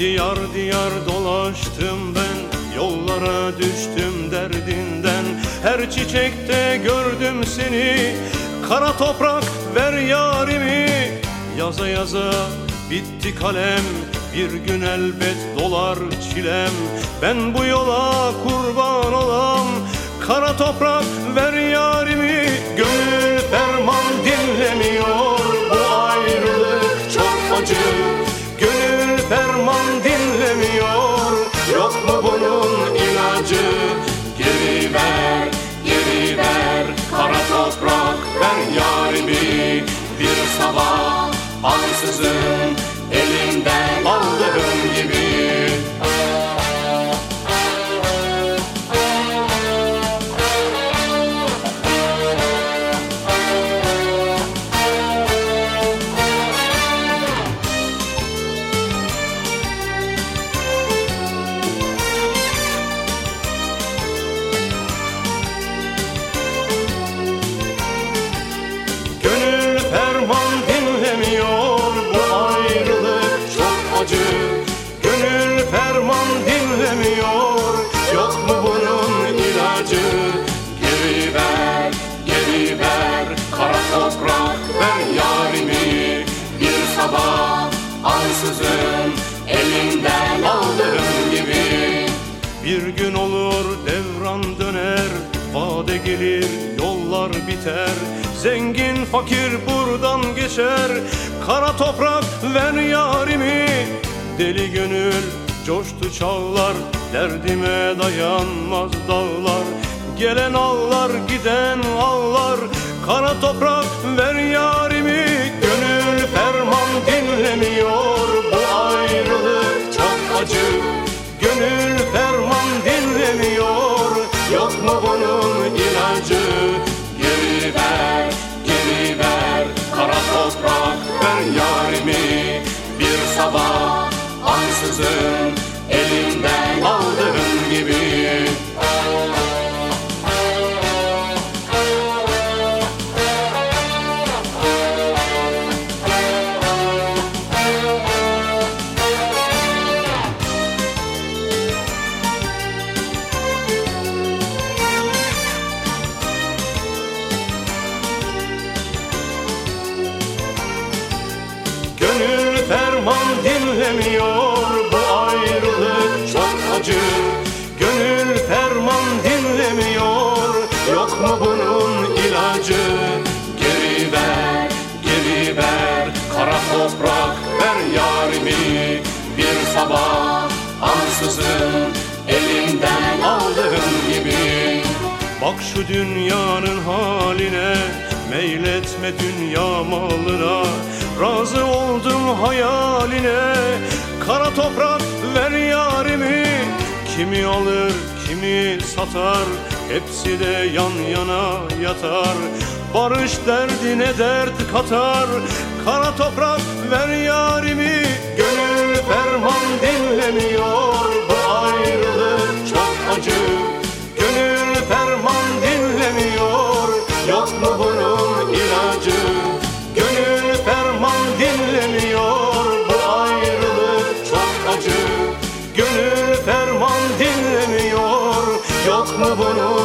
Diyar diyar dolaştım ben Yollara düştüm derdinden. Her çiçekte gördüm seni Kara toprak ver yarimi. Yaza yaza bitti kalem Bir gün elbet dolar çilem. Ben bu yola kurban olam Kara toprak ver yarimi ilacı Geri ver, geri ver. Kara toprak ver yarimi. Bir sabah ansızın Ferman dinlemiyor Bu ayrılık. Çok acı Gönül ferman dinlemiyor. Yok mu bunun ilacı? Geri ver, geri ver. Kara toprak ver yarimi. Bir sabah ansızın Elinden aldığım gibi. Bir gün olur devran döner Vade gelir yollar biter. Zengin fakir buradan geçer. Kara toprak ver yarimi. Deli gönül coştu çağlar Derdime dayanmaz dağlar. Gelen ağlar giden ağlar. Kara toprak ver yarimi. Gönül ferman dinlemiyor. Bu ayrılık çok acı. Gönül ansızın Elimden aldığım gibi. Ferman dinlemiyor ver Kara toprak ver yarimi. Bir sabah ansızın Elimden aldığım gibi. Bak şu dünyanın haline Meyletme dünya malına. Razı oldum hayaline Kara toprak ver yarimi. Kimi alır kimi satar Hepsi de yan yana yatar. Barış derdine dert katar. Kara toprak ver yarimi Gönül ferman dinlemiyor. Bu ayrılık çok acı. Gönül ferman dinlemiyor. Yok mu bunun ilacı? Gönül ferman dinlemiyor. Bu ayrılık çok acı. Gönül ferman dinlemiyor. Yok mu bunun